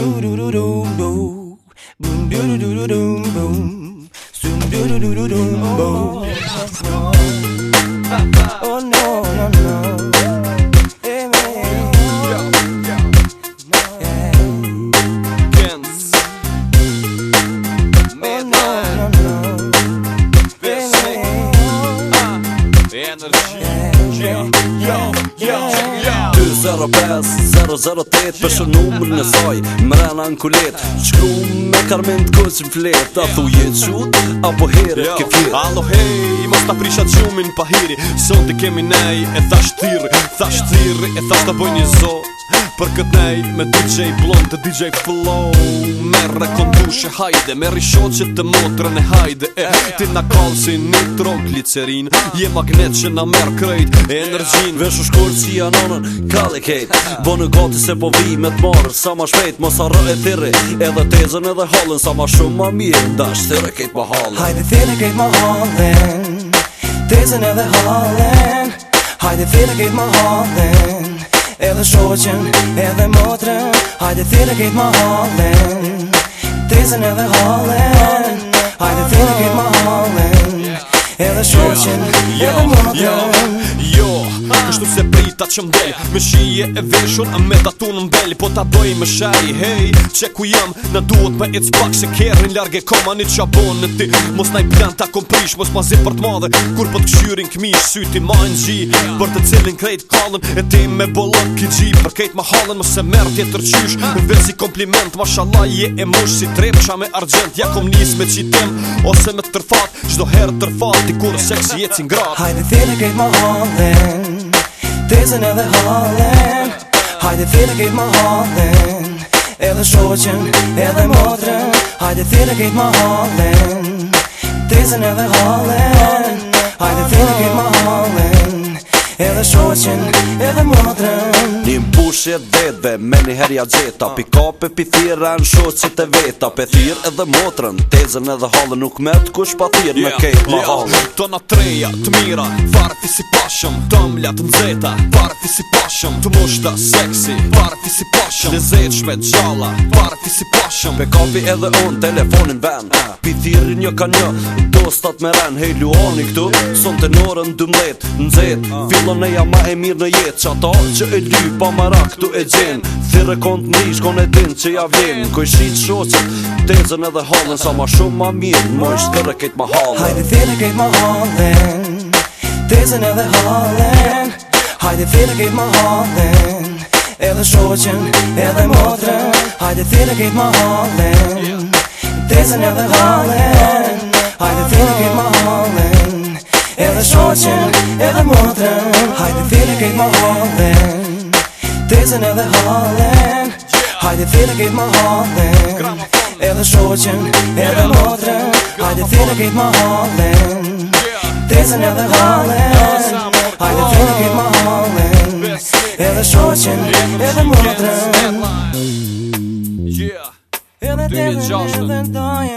do do do do do boom do do do do do boom zoom do do do do do boom. 05-008 Për shumë numër në soj Mrena në kulet Qku me karmen të kusim flet A thu jetë qut Apo herë ke fjet Alo hej ta prishat shumin pahiri hiri Sot i kemi nej e ta shtirë Tha shtirë e ta shta boj një zot Për këtë nej me DJ Blond të DJ Flow Merre kondushe hajde Merre i shoqe të motrën e hajde E ti na kallë si një Je magnet që na merë krejt e energjin Vesh u shkurë si anonën kalli kejt Bo në goti se po vi me të marë Sa ma shpejt mos arë e thire Edhe tezën edhe halën Sa ma shumë ma mirë Da e kejt ma halën Hajde thire kejt ma Tezë në dhe halen Hajde thirë këtë më halen Edhe shoqen, edhe motren Hajde thirë këtë më halen Tezë në dhe Hajde thirë këtë më halen Edhe shoqen, edhe motren që mdel Me shije e veshur, a me datu në mbeli Po ta dojë me shari, hej Qe ku jam, në duhet me it's pak Se kerin lërge koma një qabon në ti Mos i plan ta komprish, mos ma për të madhe Kur për po të këshyrin këmish Syti ma në gji Për të cilin krejt kallën E ti me bolon ki gji Për kejt ma halën, mos e merë tjetë rëqysh Në vërë si kompliment, ma je e mosh Si trep, qa me argent, ja kom njës me qitim Ose me tërfat, gjdo herë tërfat Ti kur e jetë si ngrat Hajde Tezën edhe halen Hajde thire kejt ma halen Edhe shoqen, edhe motren Hajde thire kejt ma halen Tezën edhe halen Hajde thire kejt ma halen Edhe shoqen, edhe motren Pushje dhe me një herja gjeta Pi kape pi thira në shoqit e veta Pe thir edhe motrën Tezën edhe halën nuk me të kush pa thir Me kejt ma halën yeah, yeah. Tona treja të mira Parë si pashëm Tëm latë në zeta Parë si pashëm Të mushta seksi Parë si pashëm Në zetë gjalla si pashëm Pe edhe unë telefonin ven Pi thirin një ka një postat me ren Hej Luani këtu Son të norën 12 Nëzet Filon e jam ma e mirë në jet Që ata që e ly pa mara këtu e gjen Thire kont në ish kon e din që ja vjen Kuj shiq shoqet Tezën edhe halën Sa ma shumë ma mirë Më ishtë thire kejt ma halën Hajde thire kejt ma halën Tezën edhe halën Hajde thire kejt ma halën Edhe shqoqën Edhe motrën Hajde thire kejt ma halën Tezën edhe halën Hajde fillë, thing in my holland, there's another, there the mother, hide the thing in my holland, there's another holland, hide the thing in my holland, there's another holland, hide the thing in my holland, there's another holland, yeah, hide the thing in my holland, there's another,